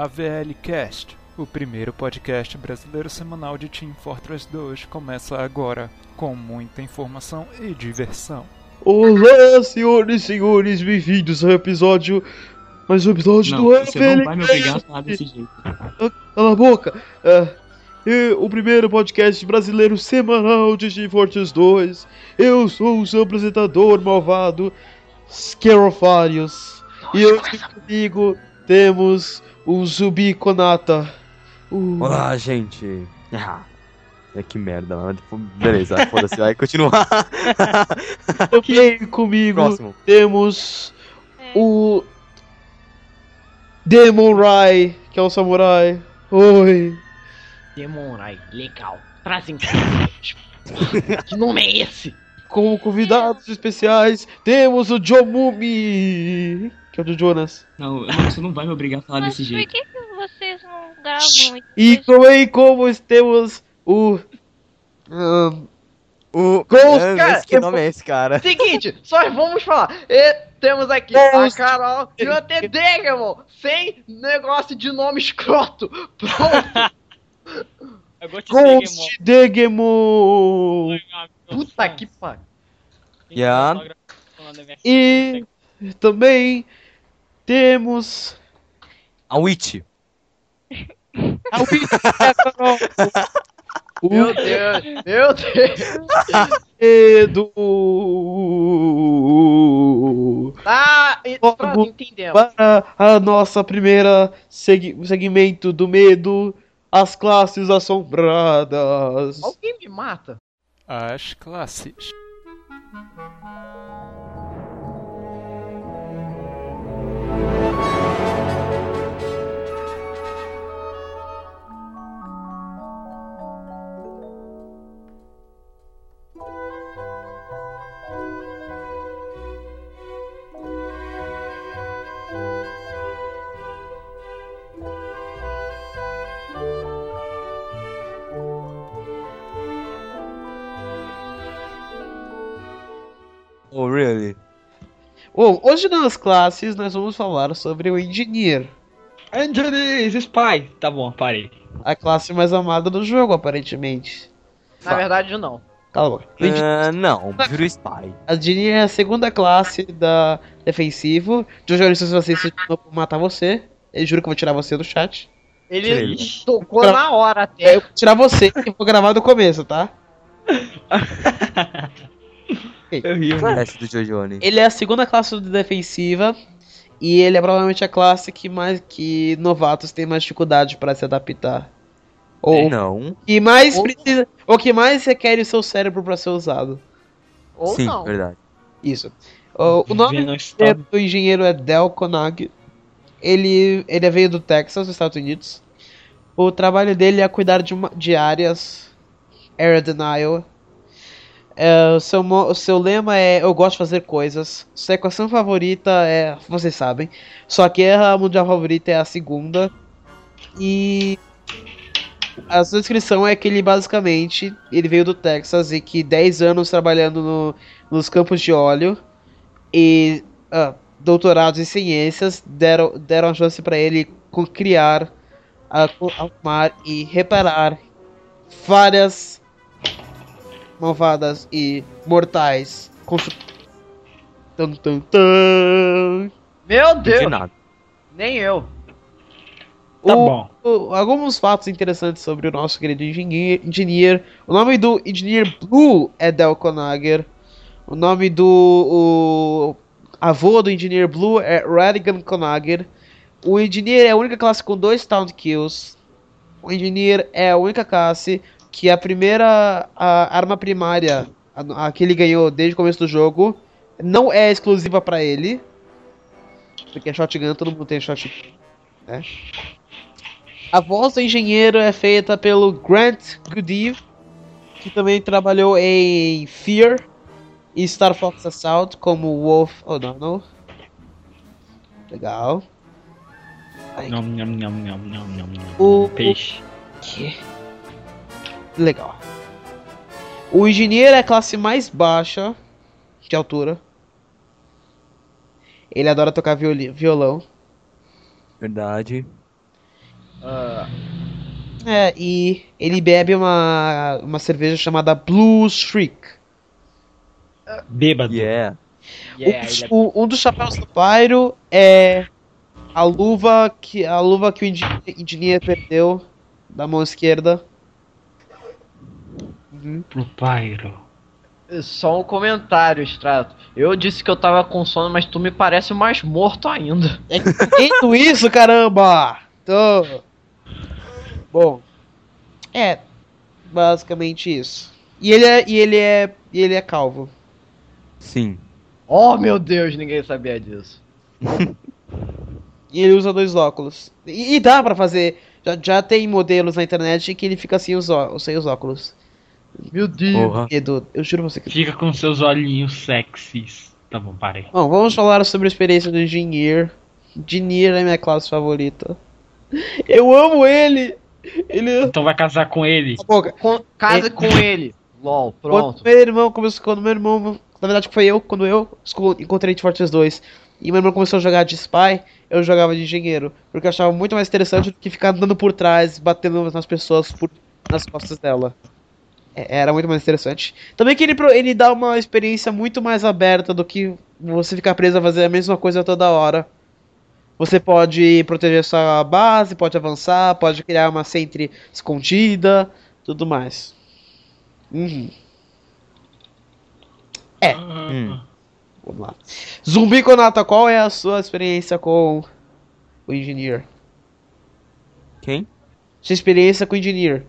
AVL Cast, o primeiro podcast brasileiro semanal de Team Fortress 2, começa agora, com muita informação e diversão. Olá, senhoras e senhores, bem-vindos ao episódio. Mais um episódio Não, do você não AVL vai me obrigar a falar desse jeito. Cala a boca! É, o primeiro podcast brasileiro semanal de Team Fortress 2. Eu sou o seu apresentador malvado, Scarofarius. E hoje comigo temos o Zubi Konata. Uh, Olá, gente. Ah, é que merda, mano. Tipo, Beleza, foda-se, vai continuar. Também comigo Próximo. temos o Demon Rai, que é o samurai. Oi. Demorai, legal. Trazem Que nome é esse? Como convidados especiais temos o Jomumi, que é o do Jonas. Não, você não vai me obrigar a falar Mas desse por jeito. que, que vocês não gravam? E também como temos o. ahn, O. Ghost, Ah, cara, que eu nome é esse, cara? Seguinte, só vamos falar. E temos aqui Deus. a Carol e Degemon, sem negócio de nome escroto. Pronto. Ghost Degemon! Puta que pariu. Yeah. E também temos. A Witch. a Carol, Meu o Deus, meu Deus. Edu. Logo. pronto, entendemos. Para a nossa primeira seg segmento do medo, as classes assombradas. Alguém me mata? As classes. Oh, really? Bom, hoje nas classes nós vamos falar sobre o Engineer, Angelis, Spy. Tá bom, parei. a classe mais amada do jogo, aparentemente. Na verdade, não. Cala a boca. O Engi- Ah, não, prefiro Spy. A Engineer é a segunda classe da defensivo. Jojo, se você se eu matar você. Eu juro que eu vou tirar você do chat. Ele Ele. tocou Pra- na hora até. eu vou tirar você e vou gravar do começo, tá? Eu ri, Qual é esse do Jojone? Ele é a segunda classe do defensiva. E ele é provavelmente a classe que mais que novatos têm mais dificuldade para se adaptar. Ou Não. que mais Ou- precisa, ou que mais requer o seu cérebro para ser usado. Ou Sim, não. verdade. Isso. O, o nome do engenheiro é Del Konag. Ele, ele veio do Texas, nos Estados Unidos. O trabalho dele é cuidar de, uma, de áreas, Area Denial. É, o, seu, o seu lema é Eu gosto de fazer coisas. Sua equação favorita é. Vocês sabem. Sua guerra mundial favorita é a segunda. E. A sua descrição é que ele basicamente. Ele veio do Texas e que 10 anos trabalhando no, nos campos de óleo e ah, doutorados em ciências deram, deram a chance para ele criar, arrumar e reparar várias malvadas e mortais constru... Tum, tum, tum. Meu Deus, nada. nem eu. Tá O- bom. o- alguns fatos interessantes sobre o nosso querido engenheiro. engineer. O nome do Engineer Blue é Del Conager. O nome do o avô do Engineer Blue é Radigan Conager. O Engineer é a única classe com dois Town Kills. O Engineer é a única classe que a primeira a arma primária a, a que ele ganhou desde o começo do jogo não é exclusiva pra ele. Porque é shotgun, todo mundo tem shotgun. Né? A voz do engenheiro é feita pelo Grant Goodeve, que também trabalhou em Fear e Star Fox Assault como Wolf O'Donnell. Legal. Ai, nham, nham, nham, nham, nham. O- Peixe. que... Legal. O engenheiro é a classe mais baixa de altura. Ele adora tocar violi- violão. Verdade. Ah, É, e ele bebe uma, uma cerveja chamada Blue Streak. Bêbado. Yeah. um, é- o- um dos chapéus do Pyro é a luva que a luva que o Engineer perdeu da mão esquerda. Pro Pyro. Só um comentário, Strato. Eu disse que eu tava com sono, mas tu me parece mais morto ainda. É isso, caramba! Tô. Bom. É, basicamente isso. E ele é e ele é e ele é calvo. Sim. Oh, meu Deus, ninguém sabia disso. E ele usa dois óculos. E, e dá pra fazer. Já, já tem modelos na internet que ele fica sem os, ó- sem os óculos. Meu Deus. Porra. Edu, eu juro pra você que. Fica com seus olhinhos sexys. Tá bom, parei. Bom, vamos falar sobre a experiência do Engineer. Engineer é minha classe favorita. Eu amo ele! Ele. Então vai casar com ele. Com- casa com ele. LOL, Quando pronto. meu irmão começou. Quando meu irmão. Na verdade, foi eu, quando eu encontrei de Fortress 2. E meu irmão começou a jogar de spy, eu jogava de engenheiro. Porque eu achava muito mais interessante do que ficar andando por trás, batendo nas pessoas por, nas costas dela. É, Era muito mais interessante. Também que ele, ele dá uma experiência muito mais aberta do que você ficar preso a fazer a mesma coisa toda hora. Você pode proteger sua base, pode avançar, pode criar uma sentry escondida, tudo mais. Uhum. É. Hum. Vamos lá. Zumbi Konata, qual é a sua experiência com o Engineer? Quem? Sua experiência com o Engineer?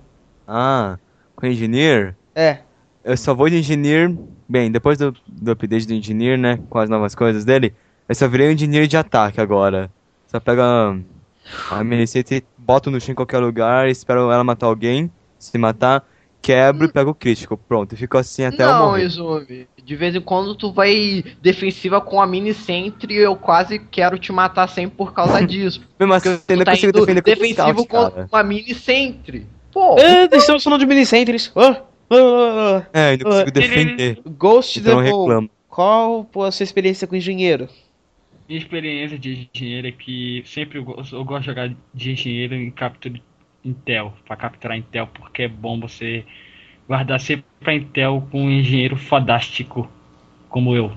Ah, com o Engineer? É. Eu só vou de Engineer. Bem, depois do, do update do Engineer, né? Com as novas coisas dele, eu só virei um Engineer de ataque agora. Só pega a minha receita e boto no chão em qualquer lugar, espero ela matar alguém. Se matar, quebro e pego o crítico. Pronto, e fico assim até eu não, morrer. Izumi. De vez em quando tu vai defensiva com a mini sentry eu quase quero te matar sempre por causa disso. Mesmo assim, eu Tu ainda tá defender com o defensivo scout, com cara. uma mini sentry. Pô, Ah, estamos falando de minicentries. Ah, ah, ah, É, ainda consigo Ah, defender. Ghost Então the reclamo. Qual a sua experiência com engenheiro? Minha experiência de engenheiro é que sempre eu gosto, eu gosto de jogar de engenheiro em captura Intel, pra capturar Intel, porque é bom você guardar sempre a Intel com um engenheiro fodástico como eu,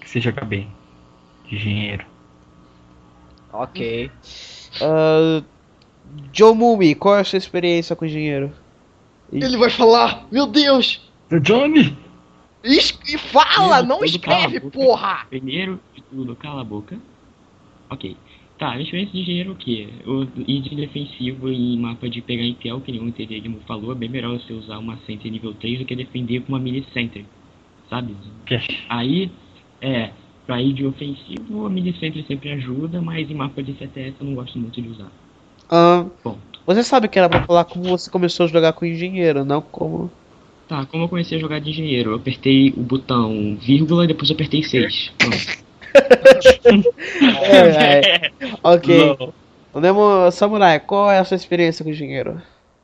que você joga bem. De engenheiro. ok. Ah, Joe Mumi, qual é a sua experiência com o engenheiro? Ele vai falar, meu Deus! O Johnny! Es- E fala, não Tudo escreve, boca. porra! Primeiro de tudo, cala a boca. Ok. Tá, a experiência de engenheiro é o quê? O ir de defensivo em mapa de pegar Intel, que nem o Interregno falou, é bem melhor você usar uma Sentry nível 3 do que defender com uma mini Sentry. Sabe? Aí, é, pra ir de ofensivo, a mini Sentry sempre ajuda, mas em mapa de CTS eu não gosto muito de usar. Ah, você sabe que era pra falar como você começou a jogar com engenheiro, não como. Tá, como eu comecei a jogar de engenheiro? Eu apertei o botão vírgula e depois eu apertei 6. Pronto. É, é. Ok. Podemos. Samurai, qual é a sua experiência com engenheiro?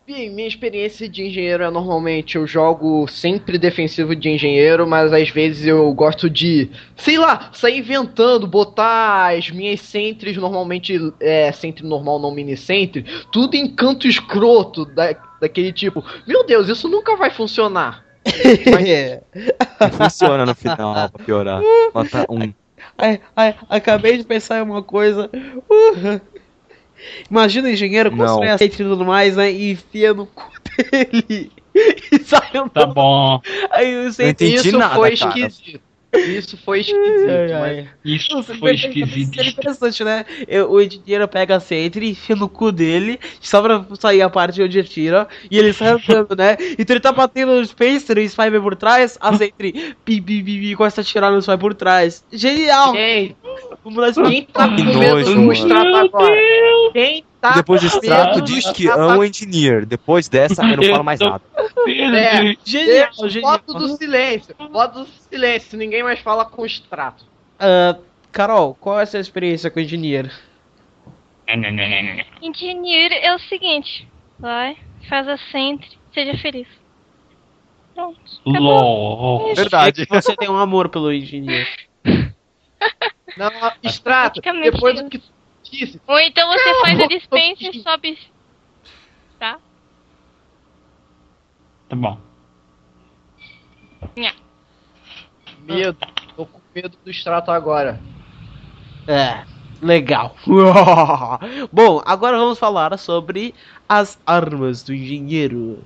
Bem, minha experiência de engenheiro é normalmente eu jogo sempre defensivo de engenheiro, mas às vezes eu gosto de, sei lá, sair inventando, botar as minhas sentries, normalmente é sentry normal, não mini sentry, tudo em canto escroto, da, daquele tipo, meu Deus, isso nunca vai funcionar. É. Funciona no final, pra piorar. Mata um. Ai, ai, acabei de pensar em uma coisa. Uh. Imagina o engenheiro Não. constrói a sente e tudo mais, né? E enfia no cu dele. E sai andando. Tá bom. Aí sente entendi isso nada, foi cara. esquisito. Isso foi esquisito, Ai, mas ai. Isso Nossa, foi Seria esquisito. interessante, né? Eu- o engenheiro pega a Sentry, enfia no cu dele, só pra sair a parte onde ele tira, e ele sai andando, né? Então ele tá batendo no Spencer, o Spy vai por trás, a Sentry pi, pi, pi, pi, começa a tirar no Spy por trás. Genial! quem, Vamos lá, quem tá com medo do agora? Quem tá Depois do extrato diz que ama o engineer. Depois dessa, eu não falo mais nada. É, Genial, Deixa, genial. Voto do silêncio. Voto do silêncio. Ninguém mais fala com extrato. Ah, Carol, qual é a sua experiência com o engenheiro? Engenheiro é o seguinte: vai, faz a sentry, seja feliz. Pronto. LOL. Verdade. Você tem um amor pelo engenheiro. Não, extrato. Depois do que disse. Ou então você faz a dispensa e sobe Tá? Tá bom. Medo. Tô com medo do extrato agora. É, legal. Bom, agora vamos falar sobre as armas do engenheiro.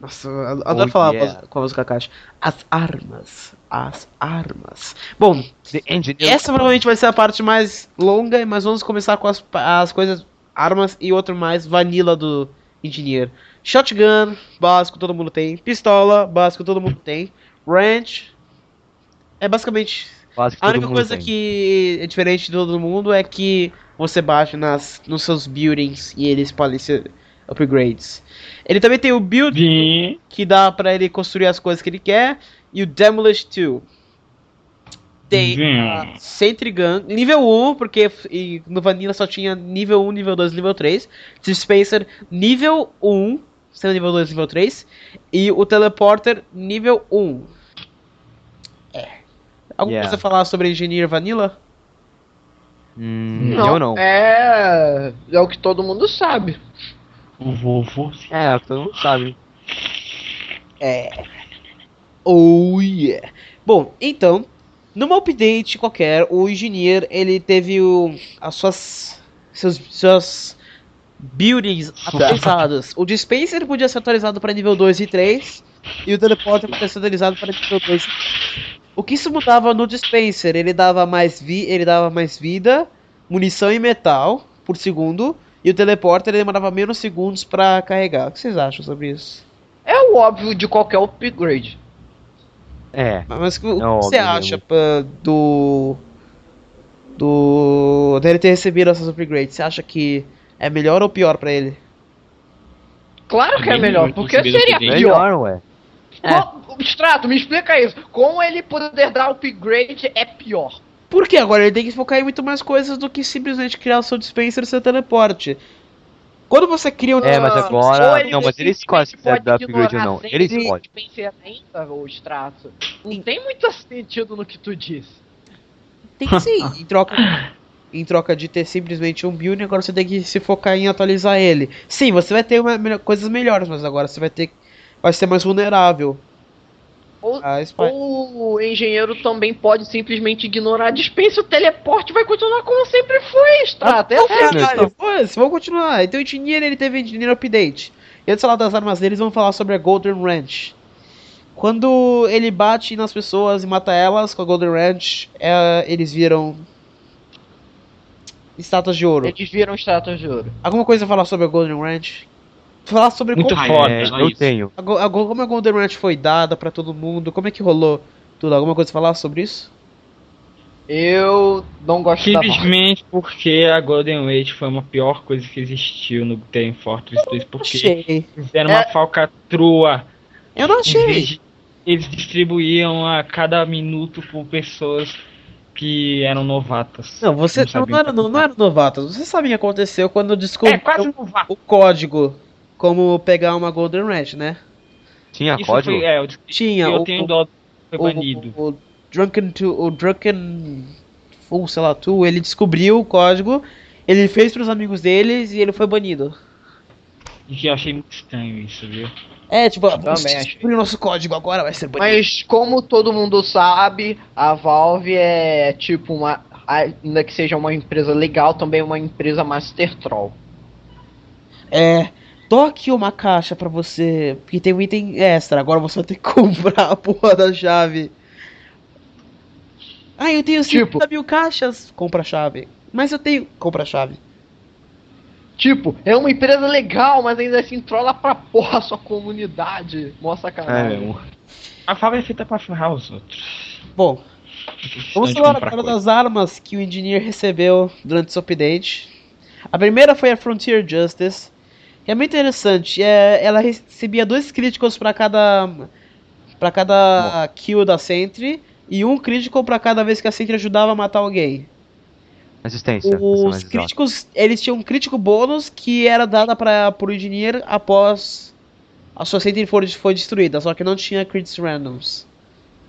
Nossa, eu adoro Oh, falar yeah. com a música caixa. As armas. As armas. Bom, Engineer. essa provavelmente vai ser a parte mais longa, mas vamos começar com as, as coisas, armas e outro mais vanilla do engenheiro. Shotgun, básico, todo mundo tem. Pistola, básico, todo mundo tem. Wrench, é basicamente Básico a única coisa tem. que é diferente de todo mundo é que você bate nas, nos seus buildings e eles podem ser upgrades. Ele também tem o build Vim. que dá pra ele construir as coisas que ele quer e o Demolish 2. Tem Vim. a Sentry Gun, nível 1, porque e no Vanilla só tinha nível 1, nível 2, nível 3. Dispenser nível 1, sendo nível 2, nível 3. E o Teleporter nível 1. É. Alguma Yeah. coisa a falar sobre Engineer Vanilla? Hum, eu não. É. É o que todo mundo sabe. O vovô. É, todo mundo sabe. Oh yeah. Bom, então, numa update qualquer, o engineer ele teve o, as suas seus suas buildings atualizadas. O dispenser podia ser atualizado para nível 2 e 3 e o teleporter podia ser atualizado para nível 2. e 3. O que isso mudava no dispenser? Ele dava mais vi, ele dava mais vida, munição e metal por segundo, e o teleporter ele demorava menos segundos para carregar. O que vocês acham sobre isso? É o óbvio de qualquer upgrade. É. Mas o que Não, você óbvio, acha pá, do. Do. dele ter recebido essas upgrades? Você acha que é melhor ou pior pra ele? Claro que é melhor, porque seria pior. Melhor, ué. Co- Strato, me explica isso. Como ele poder dar upgrade é pior? Porque agora ele tem que focar em muito mais coisas do que simplesmente criar o seu dispenser e seu teleporte. Quando você cria um É, mas Ah, agora- não, mas ele escolhe se quiser dar pode upgrade ou não. Ele escolhe. ainda, ô Strato. Não tem muito sentido no que tu disse. Tem que sim. em troca. Em troca de ter simplesmente um build, agora você tem que se focar em atualizar ele. Sim, você vai ter uma- coisas melhores, mas agora você vai ter. Vai ser mais vulnerável. Ou, ou o engenheiro também pode simplesmente ignorar a dispensa, o teleporte vai continuar como sempre foi, Strato. Essa é a não, cara. Pois, vamos continuar. Então o Engineer ele teve Engineer Update. E antes de falar das armas deles, vamos falar sobre a Golden Ranch. Quando ele bate nas pessoas e mata elas com a Golden Ranch, é, eles viram estátuas de ouro. Eles viram estátuas de ouro. Alguma coisa a falar sobre a Golden Ranch? Falar sobre Muito como, foda. É, eu isso. tenho. a, como a Golden Ranch foi dada pra todo mundo, como é que rolou tudo. Alguma coisa falar sobre isso? Eu não gosto. Simplesmente porque a Golden Wait foi uma pior coisa que existiu no Team Fortress 2, porque Achei. fizeram uma É. falcatrua. Eu não achei. de- Eles distribuíam a cada minuto por pessoas que eram novatas. Não, você não, sabiam não era, não, não era novato. Você sabe o que aconteceu quando É, descobriu quase novato. o código como pegar uma Golden Ranch, né? Tinha Isso código? foi, é, eu, Tinha eu o, tenho o, dó foi o, banido. o, Drunken to, o Drunken Fool, sei lá, tu, ele descobriu o código, ele fez pros amigos deles e ele foi banido. Eu achei muito estranho isso, viu? É, tipo, Também achei. o nosso código agora, vai ser banido. Mas como todo mundo sabe, a Valve é tipo uma. Ainda que seja uma empresa legal, também é uma empresa Master Troll. É, toque uma caixa pra você, porque tem um item extra, agora você vai ter que comprar a porra da chave. Ah, eu tenho 50 Tipo- mil caixas, compra a chave. Mas eu tenho, compra a chave. Tipo, é uma empresa legal, mas ainda assim trola pra porra a sua comunidade. Mó É, sacanagem. mesmo. A Valve é feita pra ferrar os outros. Bom, Vamos falar agora das armas que o Engineer recebeu durante esse update. A primeira foi a Frontier Justice. É muito interessante. É, ela recebia dois críticos para cada para cada kill da Sentry e um crítico para cada vez que a Sentry ajudava a matar alguém. É Os críticos, eles tinham um crítico bônus que era dada para pro Engineer após a sua Sentry for, foi destruída, só que não tinha crits randoms.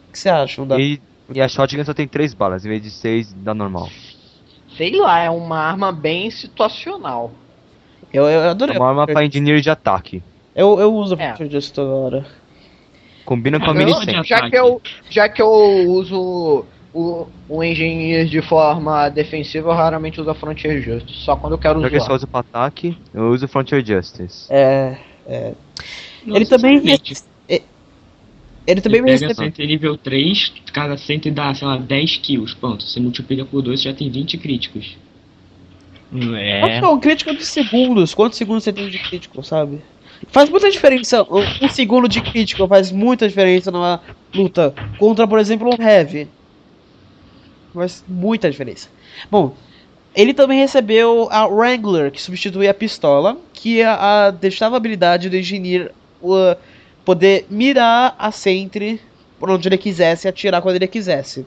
O que você acha? Da... E, e a shotgun só tem 3 balas, em vez de 6 da normal. Sei lá, é uma arma bem situacional. Eu, eu É adorei. uma arma pra engineer de ataque. Eu, eu uso a É. Frontier Justice toda hora. Combina com a mini. Já que eu, já que eu uso o, o engenheiro de forma defensiva, eu raramente uso a Frontier Justice. Só quando eu quero Já que eu usar. só uso pra ataque, eu uso Frontier Justice. É. é. Não ele também. é- Ele também Você pega. Sentry nível 3, cada Sentry dá, sei lá, 10 kills. Pronto, você multiplica por 2, já tem 20 críticos. É. Não, um crítico de segundos. Quantos segundos você tem de crítico, sabe? Faz muita diferença. Um, segundo de crítico faz muita diferença numa luta contra, por exemplo, um Heavy. Faz muita diferença. Bom, ele também recebeu a Wrangler, que substitui a pistola, que é a, deixava a habilidade do engenheiro uh, poder mirar a Sentry por onde ele quisesse e atirar quando ele quisesse.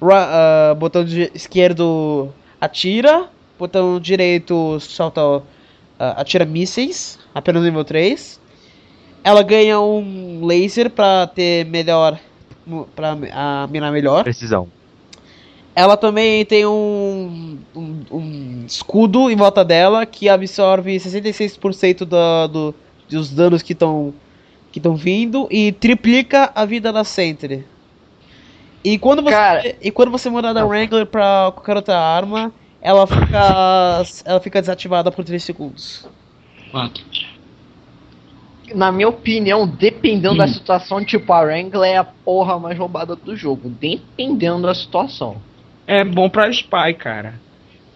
Ra ah, botão de esquerdo atira, botão direito solta, ah, atira mísseis, apenas nível 3. Ela ganha um laser pra ter melhor. pra ah, mirar melhor. Precisão. Ela também tem um, um, um escudo em volta dela que absorve 66% da, do, dos danos que estão que estão vindo e triplica a vida da Sentry. E quando você, Cara. e quando você mudar da Wrangler pra qualquer outra arma, ela fica ela fica desativada por 3 segundos. 4. Na minha opinião, dependendo da Hum. situação, tipo, a Wrangler é a porra mais roubada do jogo. Dependendo da situação. É bom pra Spy, cara.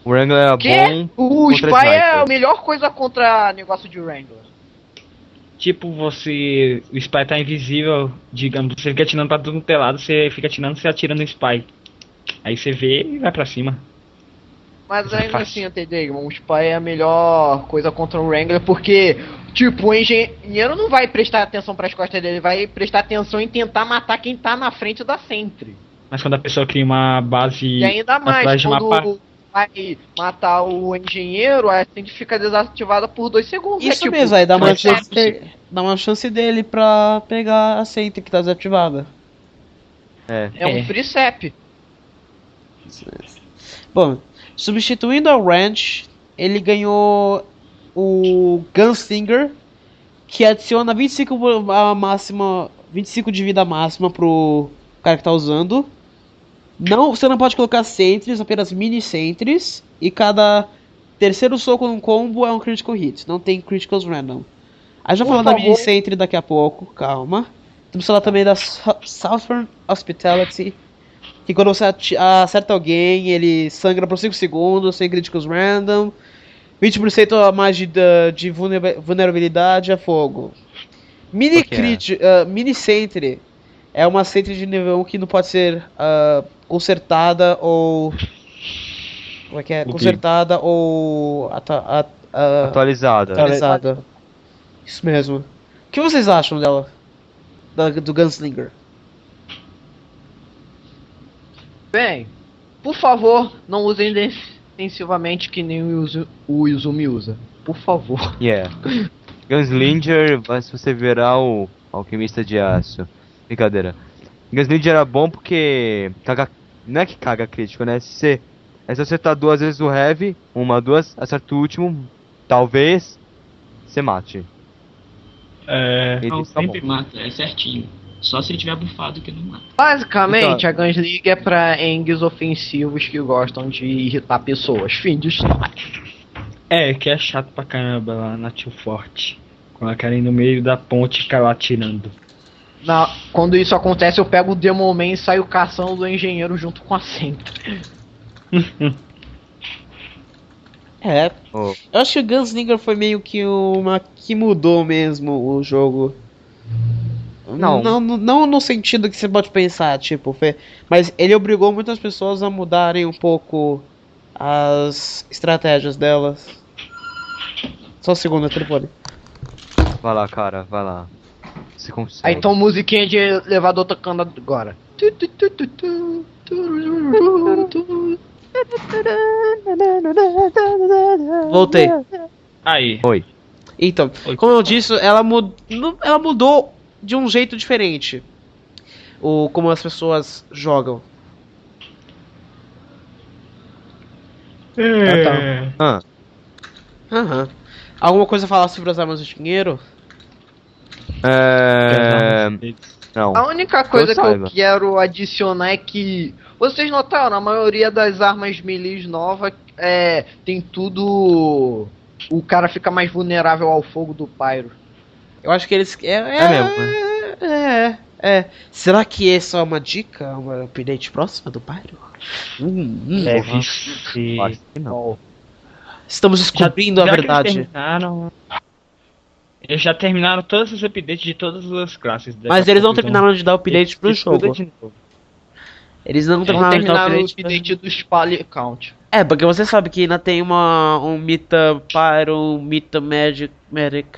O Wrangler é Quê? bom. O Spy é a melhor coisa contra negócio de Wrangler. Tipo, você. O Spy tá invisível, digamos, você fica atirando pra todo mundo pelado, você fica atirando, você atira no Spy. Aí você vê e vai pra cima. Mas é ainda fácil. assim, entendeu? O Spy é a melhor coisa contra o Wrangler, porque, tipo, o engenheiro não vai prestar atenção pras costas dele, vai prestar atenção em tentar matar quem tá na frente da Sentry. Mas quando a pessoa cria uma base E ainda mais, atrás de uma quando pá- vai matar o engenheiro, a Sentry fica desativada por dois segundos. Isso é, tipo, mesmo, aí dá uma, é chance dá uma chance dele pra pegar a Sentry que tá desativada. É. É um É. free sap. Bom, substituindo a Ranch, ele ganhou o Gunslinger, que adiciona 25 a máxima, 25 de vida máxima pro cara que tá usando. Não, você não pode colocar sentries, apenas mini sentries, e cada terceiro soco num combo é um critical hit, não tem criticals random. A gente vai falar da mini sentry daqui a pouco, calma. Temos que falar também da Sou- Southern Hospitality, que quando você acerta alguém, ele sangra por 5 segundos, sem críticos random. 20% a mais de, de vulnera- vulnerabilidade a fogo. Mini, é? crit, ah, mini Sentry é uma Sentry de nível 1 que não pode ser ah, consertada ou. Como é que é? Consertada ou. ata- a- a- Atualizada. atualizada. Isso mesmo. O que vocês acham dela? Da- do Gunslinger? Bem, por favor, não usem defensivamente que nem o Yuzu- o Izumi usa. Por favor. Yeah. Gunslinger se você virar o alquimista de aço. Brincadeira. Gunslinger era bom porque caga, não é que caga crítico, né? Se você, é se você acertar duas vezes o heavy, uma, duas, acerta o último, talvez você mate. É. Ele Não, tá sempre bom. mata, é certinho. Só se ele tiver bufado que não mata. Basicamente, Então- a Gunslinger é pra engues ofensivos que gostam de irritar pessoas. Fim de história. É, que é chato pra caramba lá na Tio Forte. Quando ela quer ir no meio da ponte e ficar lá atirando. Na- quando isso acontece, eu pego o Demon Man e saio caçando o engenheiro junto com a Sentry. É, Oh, Eu acho que o Gunslinger foi meio que uma que mudou mesmo o jogo. Não. Não, não, não no sentido que você pode pensar, tipo, mas ele obrigou muitas pessoas a mudarem um pouco as estratégias delas. Só um segundo, telefone. vai lá, cara, vai lá. Você consegue. Aí então musiquinha de elevador tocando agora. Voltei. Aí. Oi. Então, Oi. como eu disse, ela, ela mudou de um jeito diferente. O, como as pessoas jogam. É. Ah, Aham. Alguma coisa a falar sobre as armas de dinheiro? É... Não. A única coisa que eu quero adicionar é que vocês notaram, na maioria das armas melee novas é, tem tudo. O cara fica mais vulnerável ao fogo do pyro. Eu acho que eles. É, é, É mesmo, é, é. Será que essa é uma dica? Uma update próxima do Pyro? Hum, hum. Deve ser. Acho que não. Estamos descobrindo a Já que eles verdade. terminaram- Eles já terminaram todos os updates de todas as classes. Mas a eles não eles terminaram de dar update pro eles jogo. Eles não terminaram de dar terminar o update. do Spally Count. É, porque você sabe que ainda tem uma um Mita Pyro, um Mita Magic Medic.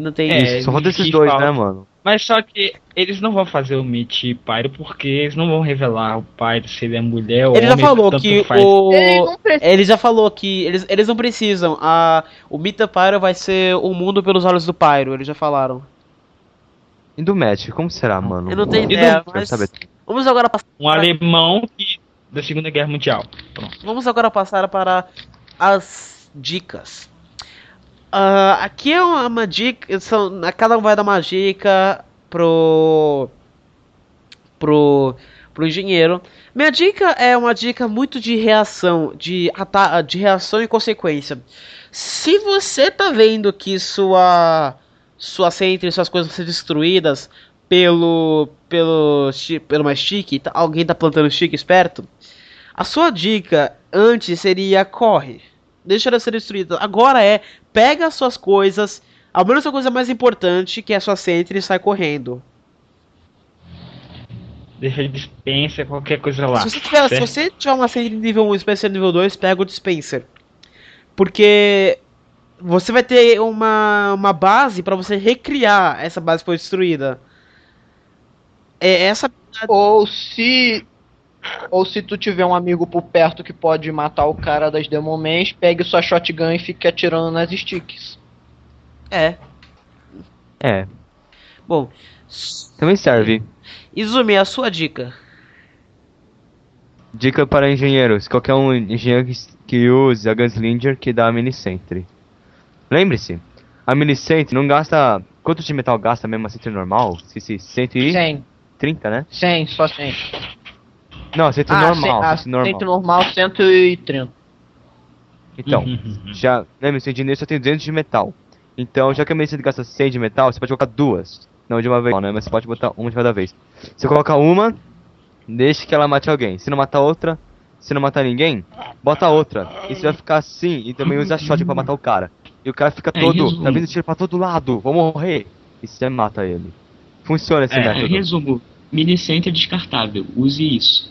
Ainda tem É, isso. Só falta esses que dois, falta. né, mano? Mas só que eles não vão fazer o Meet Pyro porque eles não vão revelar o Pyro se ele é mulher ou Ele já homem, falou tanto que faz. o. Ele não. Ele já falou que eles, eles não precisam. A, o Mita Pyro vai ser o mundo pelos olhos do Pyro, eles já falaram. E do match, como será, mano? Eu não tenho do- ideia, Quero mas. saber. Vamos agora, pass- Um alemão que- da Segunda Guerra Mundial. vamos agora passar para as dicas. Ah, aqui é uma, dica. São, cada um vai dar uma dica pro. pro. pro engenheiro. Minha dica é uma dica muito de reação, de, de reação e consequência. Se você tá vendo que sua sua centro e suas coisas vão ser destruídas pelo pelo pelo mais chique, alguém tá plantando chique esperto, a sua dica antes seria corre. Deixa ela ser destruída. Agora é pega as suas coisas, ao menos a coisa mais importante, que é a sua centro e sai correndo. Deixa dispensa qualquer coisa lá. Se você, tiver, se você tiver uma série nível 1 e Spencer nível 2, pega o Dispenser. Porque você vai ter uma, uma base pra você recriar essa base que foi destruída. É essa. Ou se. Ou se tu tiver um amigo por perto que pode matar o cara das Demonmans, pegue sua shotgun e fique atirando nas sticks. É. É, Bom. também serve. Izumi, a sua dica. Dica para engenheiros. Qualquer um engenheiro que, que use a Gunslinger que dá a Mini Sentry. Lembre-se, a Mini Sentry não gasta... Quanto de metal gasta mesmo a Sentry normal? Esqueci, 130, 100, né? 100, só 100. Não, Sentry Ah, normal, cem- ah, normal. Centro normal 130. Então, Uhum. já... Lembre-se, o engenheiro só tem 200 de metal. Então, já que a Sentry gasta 100 de metal, você pode colocar duas. Não de uma vez, não, né? Mas você pode botar uma de cada vez. Você coloca uma, deixa que ela mate alguém. Se não matar outra, se não matar ninguém, bota outra. E você vai ficar assim e também usa shot pra matar o cara. E o cara fica É, todo, resumo. tá vindo tiro pra todo lado, vou morrer. E você mata ele. Funciona esse É, É, método. resumo, mini center descartável, use isso.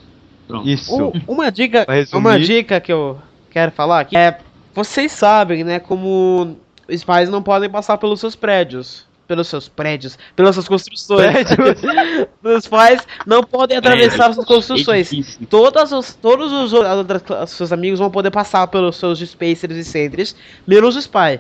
Pronto. Isso. Um- uma dica, uma dica que eu quero falar aqui é, vocês sabem, né, como os pais não podem passar pelos seus prédios, pelos seus prédios, pelas suas construções. Os pais não podem atravessar suas construções. Edifício. Todas os, todos os outros os seus amigos vão poder passar pelos seus dispensers e centers, menos o spy.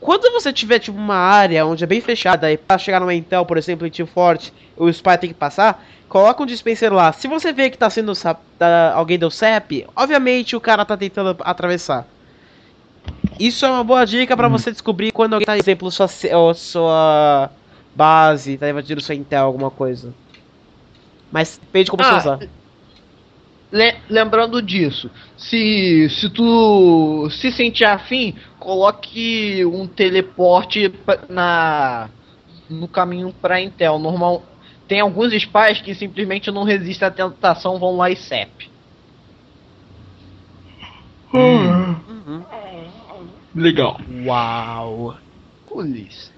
Quando você tiver tipo uma área onde é bem fechada e para chegar numa Intel, por exemplo, em Team Forte, o spy tem que passar, coloca um dispenser lá. Se você vê que tá sendo tá- alguém deu CEP, obviamente o cara tá tentando atravessar. Isso é uma boa dica pra você descobrir quando alguém tá, por exemplo, sua, sua base, tá invadindo sua Intel, alguma coisa. Mas depende de como você Ah, usar. Le- lembrando disso, se, se tu se sentir afim, coloque um teleporte na no caminho pra Intel. Normal, tem alguns spies que simplesmente não resistem à tentação, vão lá e CEP. Uhum. Legal. Uau. Polícia.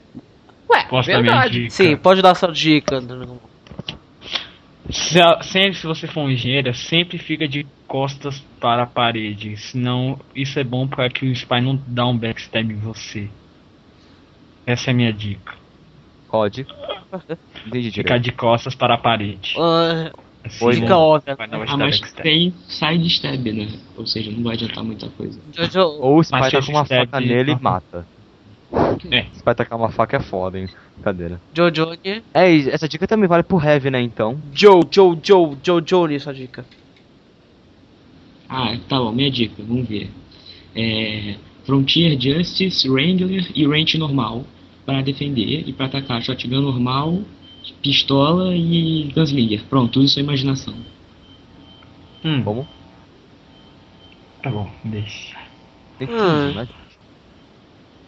Ué, Posso verdade. dica? Sim, pode dar sua dica. Se, sempre se você for um engenheiro, sempre fica de costas para a parede. Senão, isso é bom para que o spy não dá um backstab em você. Essa é a minha dica. Entendi Ficar de costas para a parede. Ah, Assim, vai dar um Ah, mas tem side stab, né? Ou seja, não vai adiantar muita coisa. Jojo, Ou o Spy tá com uma faca nele e mata. É. O Spy tacar uma faca é foda, hein? Brincadeira. Jojo, né? É, essa dica também vale pro Heavy, né, então? Joe, Joe, Joe, Joe, Joe, sua dica. Ah, tá bom, minha dica, vamos ver. É, Frontier Justice, Wrangler e Range normal para defender e para atacar shotgun normal, pistola e gunslinger. Pronto, use sua imaginação. Hum, Como? tá bom, deixa. Tem que Ah. né?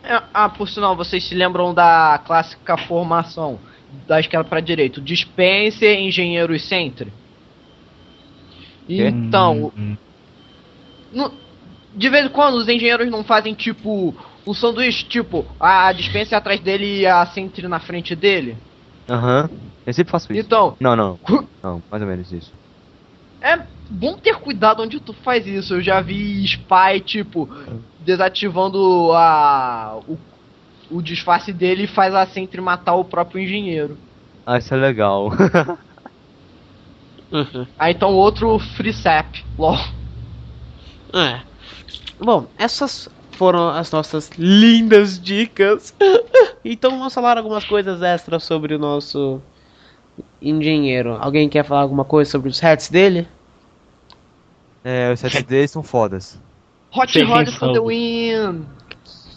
É, Ah, por sinal, vocês se lembram da clássica formação da esquerda para direita? Dispenser, engenheiro e sentry? Então, Hum, no- de vez em quando os engenheiros não fazem tipo um sanduíche, tipo a dispenser atrás dele e a sentry na frente dele? Aham. Eu sempre faço isso. Então, Não, não. Não, mais ou menos isso. é bom ter cuidado onde tu faz isso. Eu já vi spy, tipo, desativando a o, o disfarce dele e faz a sentry matar o próprio engenheiro. Ah, isso é legal. Uhum. Ah, então outro free sap. LOL. É. Bom, essas foram as nossas lindas dicas. Então vamos falar algumas coisas extras sobre o nosso engenheiro. Alguém quer falar alguma coisa sobre os hats dele? é, os sets deles são fodas. Hot Sem Rod função. for the win.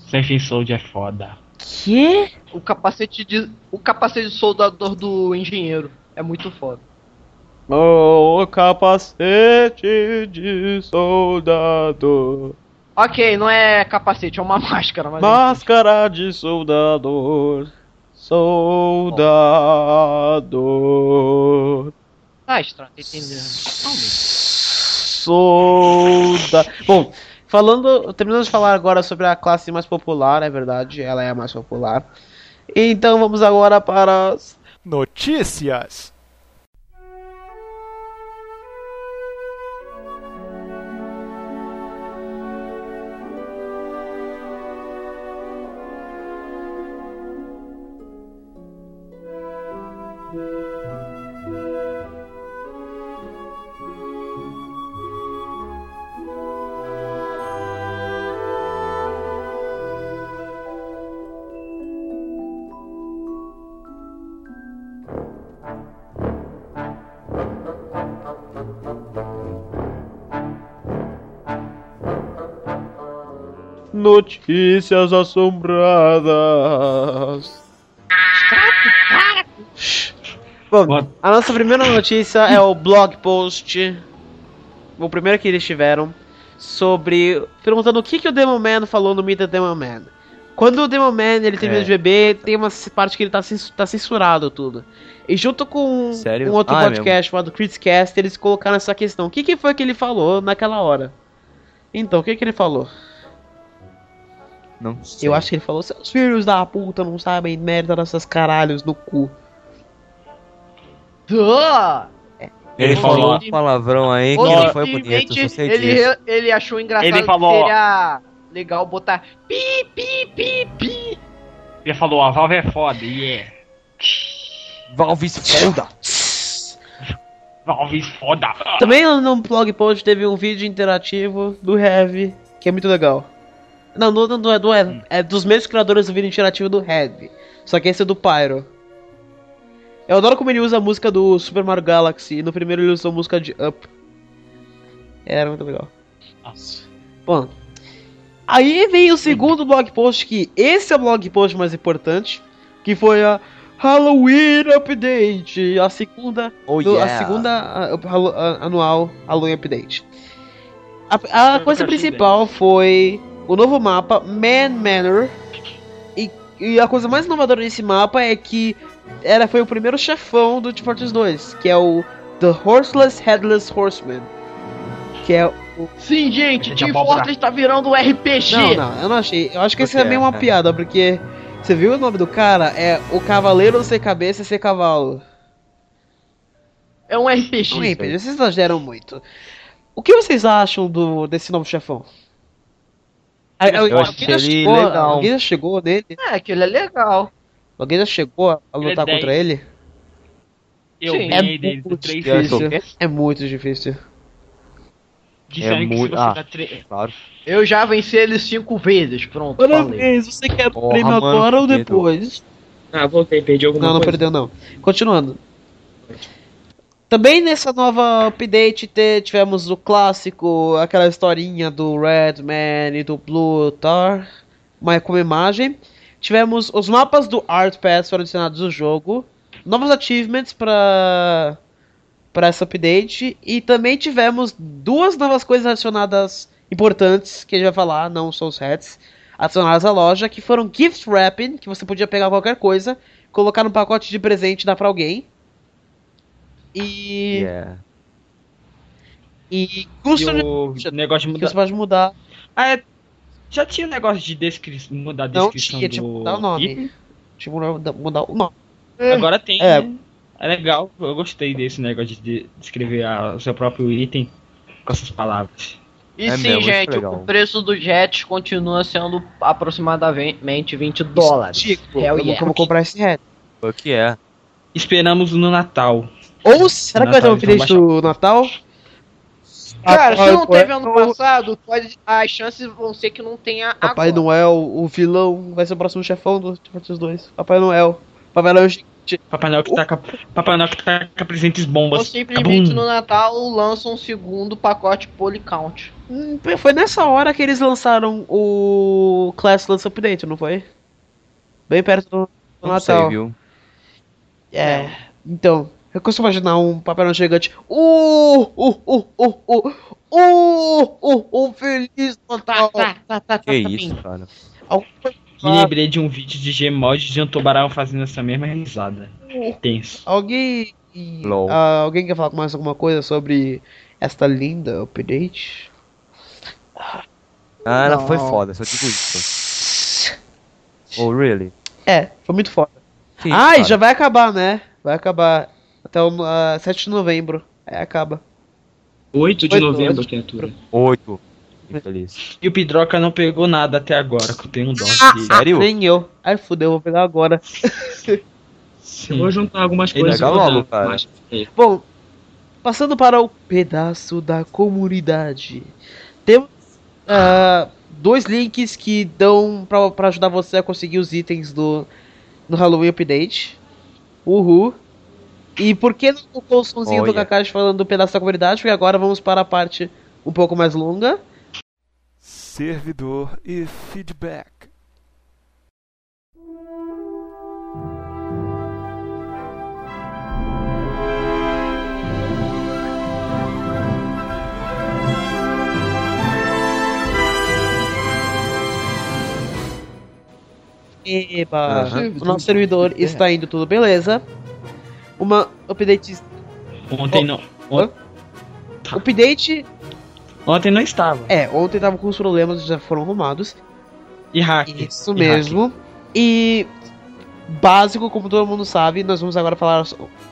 Surfing Soldier é foda. Que? O capacete de o capacete de soldador do engenheiro é muito foda. O capacete de soldador. Ok, não é capacete, é uma máscara, mas Máscara de soldador. Soldador. tá estranho, entendendo? Solda. Bom, falando, terminando de falar agora sobre a classe mais popular, é verdade, ela é a mais popular. Então vamos agora para as Notícias. Notícias assombradas. Bom, a nossa primeira notícia é o blog post, o primeiro que eles tiveram, sobre perguntando o que, que o Demon Man falou no Meet the Demon Man. Quando o Demon Man ele termina É. de beber, tem uma parte que ele tá, tá censurado tudo. E junto com Sério? um outro Ah, é podcast chamado Criticast, eles colocaram essa questão. O que, que foi que ele falou naquela hora? Então, o que, que ele falou? Não sei. Eu acho que ele falou, seus filhos da puta não sabem merda dessas caralhos no cu. Ele Ele falou um palavrão aí que não foi bonito, ele, disso. ele achou engraçado Ele falou- que seria legal botar pi, pi, pi, pi. Ele falou, a Valve é foda, yeah. Valves foda! Valve foda. Também no- no blog post teve um vídeo interativo do Heavy, que é muito legal. Não, não, não é do Heavy, é dos mesmos criadores do vídeo interativo do Heavy. Só que esse é do Pyro. Eu adoro como ele usa a música do Super Mario Galaxy, e no primeiro ele usou a música de Up. Era muito legal. Nossa. Bom, aí vem o segundo blog post, que esse é o blog post mais importante, que foi a Halloween Update, a segunda, Oh, do- yeah. a segunda a- a- a- anual Halloween Update. A, a coisa principal foi o novo mapa Man Manor, e, e a coisa mais inovadora desse mapa é que ela foi o primeiro chefão do Team Fortress 2, que é o The Horseless Headless Horseman, que é Sim, gente, Team. Fortress tá virando um RPG. Não, não, eu não achei. Eu acho que isso é meio uma é. piada, porque você viu o nome do cara? É o Cavaleiro Sem Cabeça e Sem Cavalo. É um RPG. Não, RPG, vocês exageram muito. O que vocês acham do, desse novo chefão? Ah, Eu alguém achei já ele chegou- legal. Alguém já chegou nele? É, que ele é legal. Alguém já chegou a a Ele é lutar dez. contra ele? Eu Sim. dele do muito 3 Eu difícil. É muito difícil. Disseram É que se muito- você ah. tre- Claro. Eu já venci ele cinco vezes, pronto. Parabéns, você quer o Porra, prêmio mano, agora ou depois? Ah, voltei, perdi alguma Não, não coisa. perdeu não. Continuando. Também nessa nova update te- tivemos o clássico, aquela historinha do Redman e do Blue Tar, mas com imagem. Tivemos os mapas do Art Pass foram adicionados no jogo, novos achievements para para essa update e também tivemos duas novas coisas adicionadas importantes que a gente vai falar, não são os hats, adicionadas à loja, que foram gift wrapping, que você podia pegar qualquer coisa, colocar num pacote de presente e dar pra alguém. E Yeah. e E custo de o negócio de que mudar. você pode mudar. Ah, é. Já tinha negócio de descri... mudar a Não descrição tinha, do. tinha que mudar o nome. item. Tipo, mudar, mudar o nome. Agora tem, É. né? É legal, eu gostei desse negócio de descrever a- o seu próprio item com essas palavras. E É sim, mesmo, é gente, legal. o preço dos jets continua sendo aproximadamente 20 dólares. Tipo, Hell eu vou- yeah. eu vou comprar esse hat. O que é? Esperamos no Natal. Ou será que vai ter um Natal, update do Natal? Cara, se Papai não teve ano passado, pode, as chances vão ser que não tenha Papai agora. Noel, o vilão, vai ser o próximo chefão do dos dois. Papai Noel. Papai Noel Papai Noel que tá com, Papai Noel que tá com presentes bombas. Ou simplesmente Cabum. no Natal lançam um segundo pacote Polycount. Hum, Foi nessa hora que eles lançaram o Classless Update, não foi? Bem perto do, Não sei, Natal. viu? É. Então, eu consigo imaginar um Noel gigante. Uh, uh, uh, uh, uh, uh, uh, uh, Feliz Natal. tá, tá, tá, Que isso, cara. Me lembrei de um vídeo de Gmod de um tubarão fazendo essa mesma risada. Tenso. Alguém. Ah, alguém quer falar mais alguma coisa sobre esta linda update? Ah, ela foi Não. foda, só digo isso. Oh, really? É, foi muito foda. Que Ai, isso, já cara? vai acabar, né? Vai acabar até o ah, 7 de novembro. É, acaba. 8 de Oito, novembro, oito. criatura. Oito. Infeliz. E o Pidroca não pegou nada até agora, que eu tenho um dó dele. Sério? Nem eu. Ai, fudeu, vou pegar agora. Eu vou juntar algumas Ele coisas. pega vou logo, dar cara. é. Bom, passando para o pedaço da comunidade. Temos ah, dois links que dão pra, pra ajudar você a conseguir os itens do no Halloween Update. Uhul. E por que não tocou o somzinho do Olha. Kakashi falando do pedaço da comunidade? Porque agora vamos para a parte um pouco mais longa. servidor e feedback. Eba, Aham. o nosso servidor está indo tudo beleza. Uma update. Ontem não. Hã? Update. Ontem não estava. É, ontem tava com os problemas, já foram arrumados. E hack. Isso E mesmo. E básico, como todo mundo sabe, nós vamos agora falar,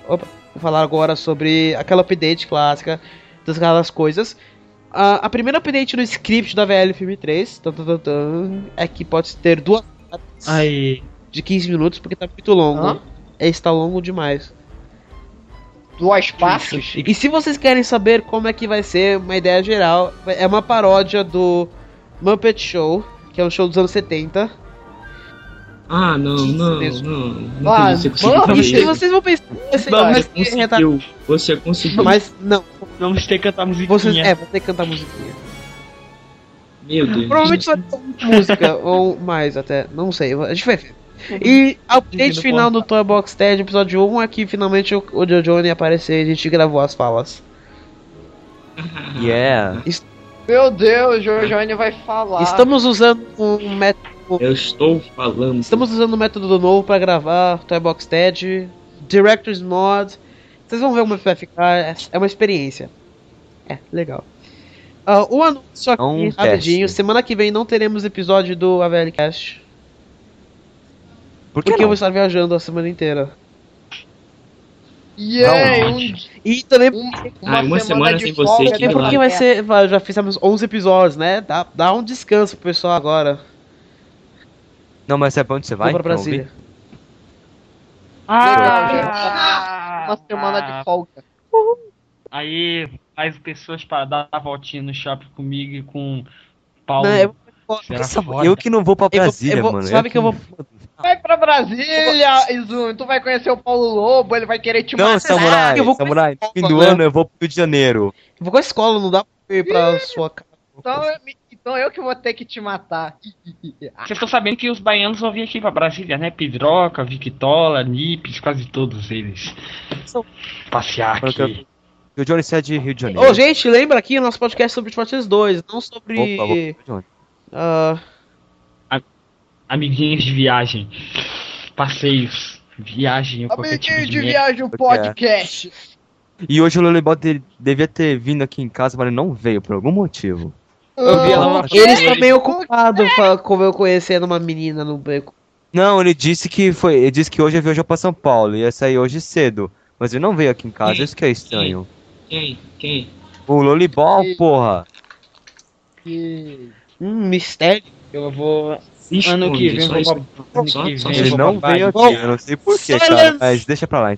opa, falar agora sobre aquela update clássica das aquelas coisas. Ah, a primeira update no script da VL Filme 3 tan, tan, tan, é que pode ter duas Aí. de 15 minutos porque tá muito longo. Hã? É, está longo demais. Duas passos. E se vocês querem saber como é que vai ser, uma ideia geral, é uma paródia do Muppet Show, que é um show dos anos 70. Ah, não, não, não. Não Ah, entendi, você conseguiu vamos, E fazer. se vocês vão pensar, assim, Não, mas, você conseguiu. Você conseguiu. mas não, Vamos ter que cantar musiquinha. vocês, é, vão ter que cantar musiquinha. Meu Deus. Provavelmente só música, ou mais até, não sei, a gente vai ver. E a update Divino final do Toy Box TED episódio 1 é que finalmente o, o Jojo ia aparecer e a gente gravou as falas. Yeah. Meu Deus, o Jojone vai falar. Estamos usando um método Eu estou falando. Estamos usando um método novo para gravar Toy Box TED, Director's Mod. Vocês vão ver como vai ficar, é- é uma experiência. É, legal. Ah, o anúncio aqui, um rapidinho. teste. Semana que vem não teremos episódio do AVLcast. Por que Porque eu vou estar viajando a semana inteira. Yeah, Não, um, E também um- Ah, uma semana de sem você, que porque, vai. ser. Já fizemos 11 episódios, né? Dá, dá um descanso pro pessoal agora. Não, mas sabe pra onde você vai? Vou pra? Brasília. Ah! Uma semana de folga. Aí, mais pessoas para dar a voltinha no shopping comigo e com Paulo. Não, eu, foda. Eu que não vou pra eu vou- Brasília, eu vou- mano. Sabe Eu que eu vou. Vai pra Brasília, Izumi. Tu vai conhecer o Paulo Lobo, ele vai querer te Não, matar. samurai, eu vou samurai. No fim do né? ano eu vou pro Rio de Janeiro. Eu vou com a escola, não dá pra ir pra sua casa. Então, eu- então eu que vou ter que te matar. Vocês estão sabendo que os baianos vão vir aqui pra Brasília, né? Pedroca, Victola, Nips, quase todos eles. São- Passear aqui. E o Johnny é de Rio de Janeiro. Ô, gente, lembra aqui o nosso podcast sobre Fighter 2, não sobre. Opa, de Janeiro. ah, Amiguinhos de viagem. Passeios. Viagem, tipo Amiguinho de merda. viagem, um podcast. E hoje o Lolibot de- devia ter vindo aqui em casa, mas ele não veio por algum motivo. Eu vi ela uma ele foto está dele. meio ocupado fa- como eu conhecendo uma menina no beco. Não, ele disse que foi. Ele disse que hoje viajou pra São Paulo, ia sair hoje cedo. Mas ele não veio aqui em casa, Quem? isso que é estranho. Quem? Quem? O Lolibol, porra. Hum, mistério. Eu vou. Ano que vem isso. Só- vem Ele vou não veio aqui, eu não sei porquê, cara. Mas deixa pra lá.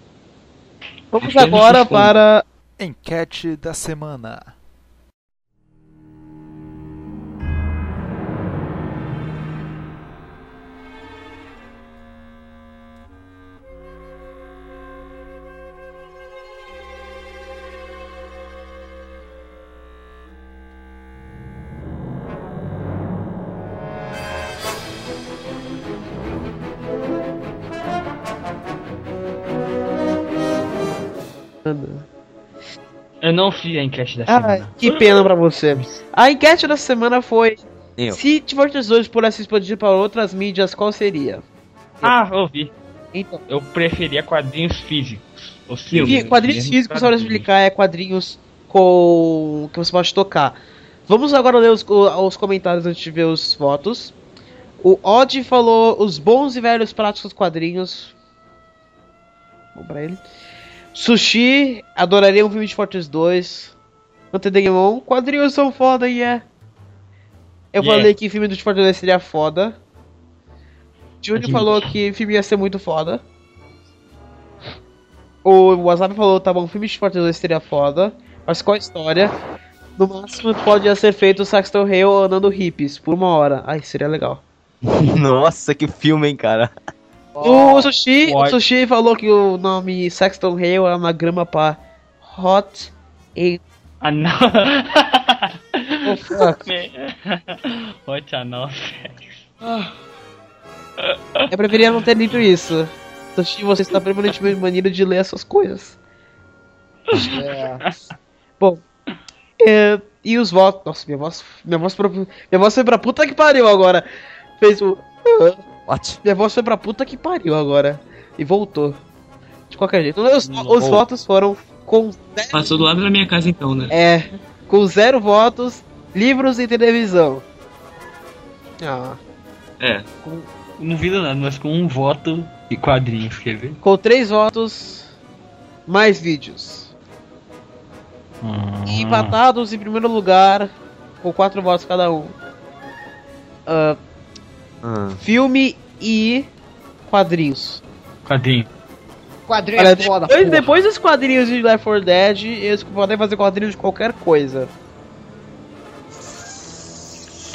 Vamos ele não agora para. Enquete da semana. Eu não fiz a enquete da Ah, semana. que pena pra você. A enquete da semana foi: Eu. se Tivores 2 pudesse expandir para outras mídias, qual seria? Ah, eu vi. Então, Eu preferia quadrinhos físicos. Ou que filmes. quadrinhos físicos, só pra explicar, é quadrinhos com que você pode tocar. Vamos agora ler os, os comentários antes de ver os votos. O Odd falou os bons e velhos práticos quadrinhos. Vamos pra ele. Sushi, adoraria um filme de Fortress 2. Antedemon, quadrinhos são foda, yeah. Eu Yeah. falei que filme do Fortress 2 seria foda. Júnior Admito. falou que filme ia ser muito foda. O WhatsApp falou, tá bom, filme de Fortress 2 seria foda. Mas qual a história? No máximo pode ser feito o Saxton Hale andando hippies por uma hora. Ai, seria legal. Nossa, que filme, hein, cara. O Sushi, o? Sushi falou que o nome Saxton Hale é uma grama pra Hot e Ah, não. oh, fuck. Hot anal. Eu preferia não ter lido isso. Sushi, você está permanentemente manido de ler essas coisas. Bom, é, e os votos. Nossa, minha voz. Minha voz, pra, minha voz foi pra puta que pariu agora. Fez o. What? Minha voz foi pra puta que pariu agora. E voltou. De qualquer jeito. Os, Não. os votos foram com zero, Passou do lado da minha casa então, né? é, com zero votos, livros e televisão. Ah. É. Não vi nada, mas com um voto e quadrinhos, quer ver? Com três votos, mais vídeos. Ah. E empatados em primeiro lugar, com quatro votos cada um. Ah, Ah. filme e quadrinhos. Quadrinho. Quadrinho Olha, é foda, depois, porra. depois dos quadrinhos de Left 4 Dead, eles podem fazer quadrinhos de qualquer coisa.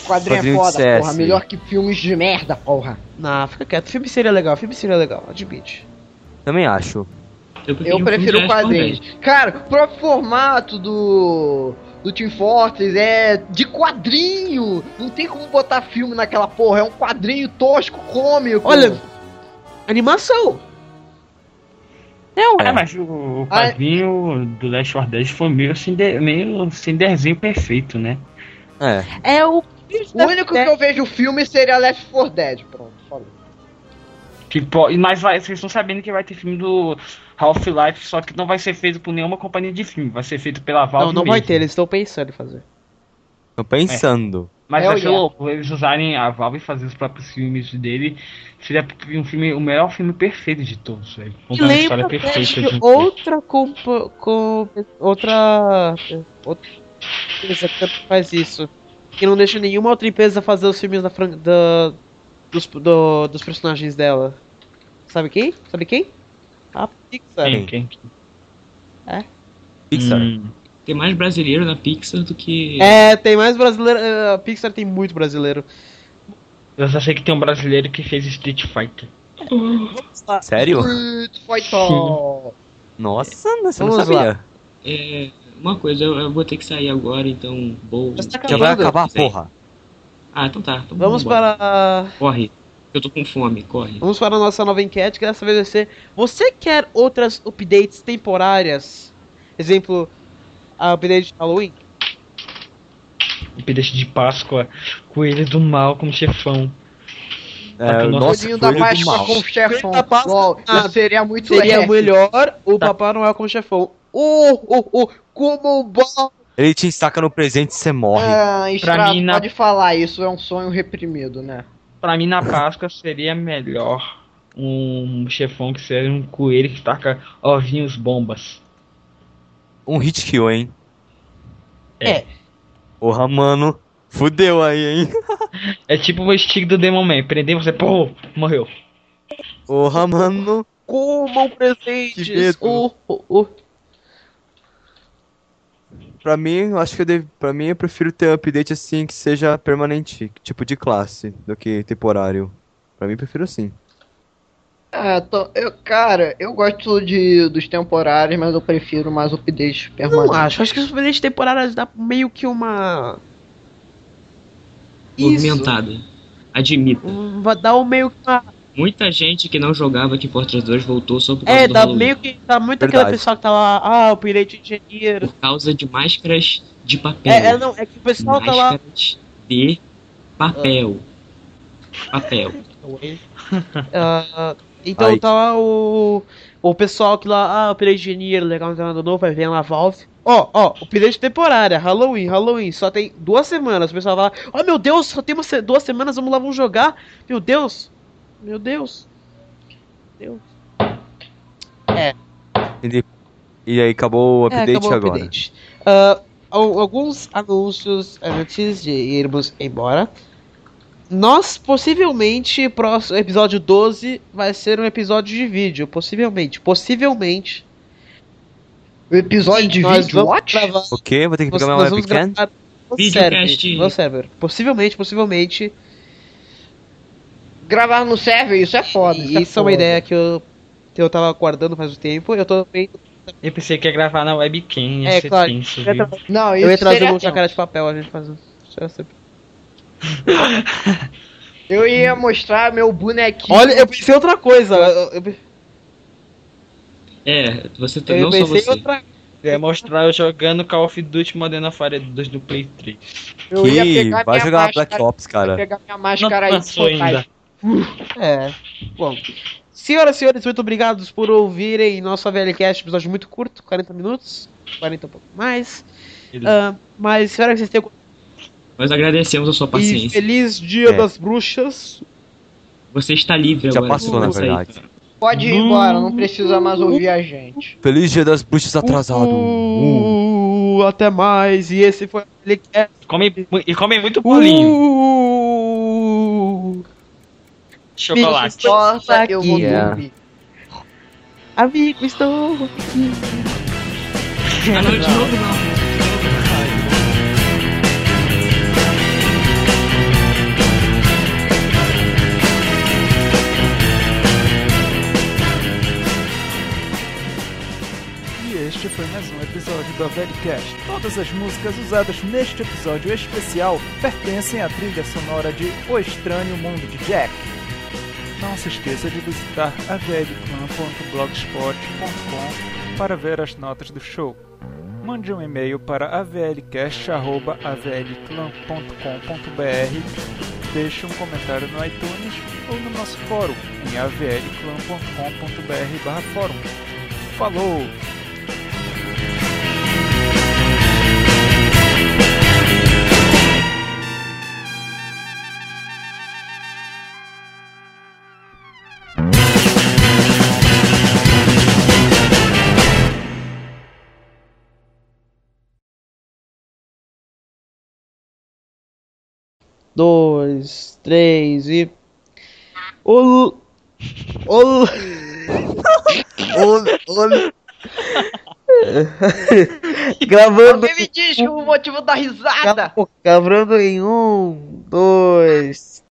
Quadrinho é Quadrinho de foda, CS. porra. Melhor que filmes de merda, porra. Nah, fica quieto. Filme seria legal, filme seria legal, admite. Também acho. Eu um prefiro quadrinhos. Cara, o próprio formato do. Do Team Fortress é de quadrinho. Não tem como botar filme naquela porra. É um quadrinho tosco, cômico. Olha, animação. É, mas o, Ah, é- quadrinho do Last of Us foi meio sem, de- meio desenho perfeito, né? É. É o. o único que eu vejo filme seria Left 4 Dead. Falei. Que po- mas vai, vocês estão sabendo que vai ter filme do Half-Life, só que não vai ser feito por nenhuma companhia de filme, vai ser feito pela Valve Não, não vai mesmo. ter, eles estão pensando em fazer. Tô pensando. Mas É, vai o ser yeah. louco, eles usarem a Valve e fazer os próprios filmes dele. Seria um filme, o melhor filme perfeito de todos, velho. E Contando a história perfeita de outra compa, com outra outra empresa que faz isso, que não deixa nenhuma outra empresa fazer os filmes da, da dos, do- dos personagens dela. Sabe quem? Sabe quem? A Pixar. Quem, quem, quem? Pixar. Hum. Tem mais brasileiro na Pixar do que. É, tem mais brasileiro. A Pixar tem muito brasileiro. Eu só sei que tem um brasileiro que fez Street Fighter. Sério? Street Fighter. Nossa, você não Vamos sabia. É, uma coisa, eu, eu vou ter que sair agora, então vou. Já tá Já vai acabar, Sim. porra. Ah, então tá. Então Vamos vambora. para. Corre. Eu tô com fome, corre. Vamos para a nossa nova enquete, que dessa vez vai ser. Você quer outras updates temporárias? Exemplo, a update de Halloween? Update de Páscoa, Coelho do Mal como chefão. É, Nossa, nossa, Coelhinho da Páscoa mal. com o chefão. Da Páscoa, nada. isso seria muito Seria melhor o Tá. Papai Noel como chefão. Oh, oh, oh, como bom! Ele te estaca no presente e você morre. Ah, Estrada, Pra mim, na- pode falar, isso é um sonho reprimido, né? Pra mim, na Páscoa seria melhor um chefão que seja um coelho que taca ovinhos bombas. Um hit kill, hein? É. Porra, mano. Fudeu aí, hein? É tipo o stick do Demon Man. Prender você, pô, morreu. Porra, mano. Comam Que presentes! medo. Oh, oh, oh. Pra mim, eu acho que eu pra mim eu prefiro ter um update assim que seja permanente, tipo de classe, do que temporário. Pra mim eu prefiro assim. É, tô- eu, cara, eu gosto de, dos temporários, mas eu prefiro mais updates Não permanentes. acho, acho que os updates temporários dá meio que uma. Movimentada. Admita. Um- Vai dar um meio que uma. Muita gente que não jogava aqui Fortress 2 voltou só por causa É, do dá Halloween. meio que. Tá muito aquela pessoa que tá lá, ah, o pirate engenheiro. Por causa de máscaras de papel. É, é, não, é que o pessoal tá lá. máscaras de papel. Papel. Ah, então tá lá o. O pessoal que lá, ah, o pirate engenheiro, legal, nada novo, vai ver lá Valve. Ó, ó, o pirate temporária, Halloween, Halloween, só tem duas semanas. O pessoal vai lá, oh meu Deus, só tem uma se- duas semanas, vamos lá, vamos jogar. Meu Deus, meu Deus. Meu Deus. Entendi. E aí acabou o É, update acabou o agora. update. Ah, al- alguns anúncios antes de irmos embora. Nós, possivelmente, próximo episódio 12 vai ser um episódio de vídeo. Possivelmente. Possivelmente. O episódio de nós vídeo, vamos what? gravar. O quê? Vou ter que pegar vamos webcam? Videocast. no server. Possivelmente, possivelmente. Gravar no server, isso é foda. E isso é uma foda. ideia que eu, que eu tava aguardando faz um tempo. Eu tô vendo. Eu pensei que ia gravar na webcam, ia É, ser claro. tenso, Eu ia tra- Não, eu ia isso trazer um jacaré de papel, a gente faz um. isso Eu ia mostrar meu bonequinho. Olha, eu pensei outra coisa. Eu, eu, É, você tá, eu não só pensei você. outra Eu ia mostrar eu jogando Call of Duty Modern Warfare 2 do Play 3. Eu ia Que pegar vai minha jogar máscara, Black Ops, cara. pegar minha Não máscara aí de lançou ainda. É. Bom. Senhoras e senhores, muito obrigados por ouvirem nosso VLCast, episódio muito curto, 40 minutos, 40 um pouco mais. Ah, mas espero que vocês tenham Nós agradecemos a sua E paciência. feliz dia É. das bruxas. Você está livre Já agora. passou, na verdade. Pode ir embora, não precisa mais ouvir a gente. Feliz dia das bruxas atrasado. Uh. Uh, até mais. E esse foi o VLCast. Come, e come muito bolinho. Chocolate. Estou Nossa, eu vou aqui. Dormir. amigo, estou aqui. Ah, não, de novo não. E este foi mais um episódio do Avelcast. Todas as músicas usadas neste episódio especial pertencem à trilha sonora de O Estranho Mundo de Jack. Não se esqueça de visitar avlclan.blogspot.com para ver as notas do show. Mande um e-mail para avlcast.avlclan.com.br Deixe um comentário no iTunes ou no nosso fórum em avlclan.com.br fórum. Falou! Dois, três e. Ol. Ol. Ol. Ol. Gravando. Alguém me diz que o motivo da risada. Gravando em um, dois,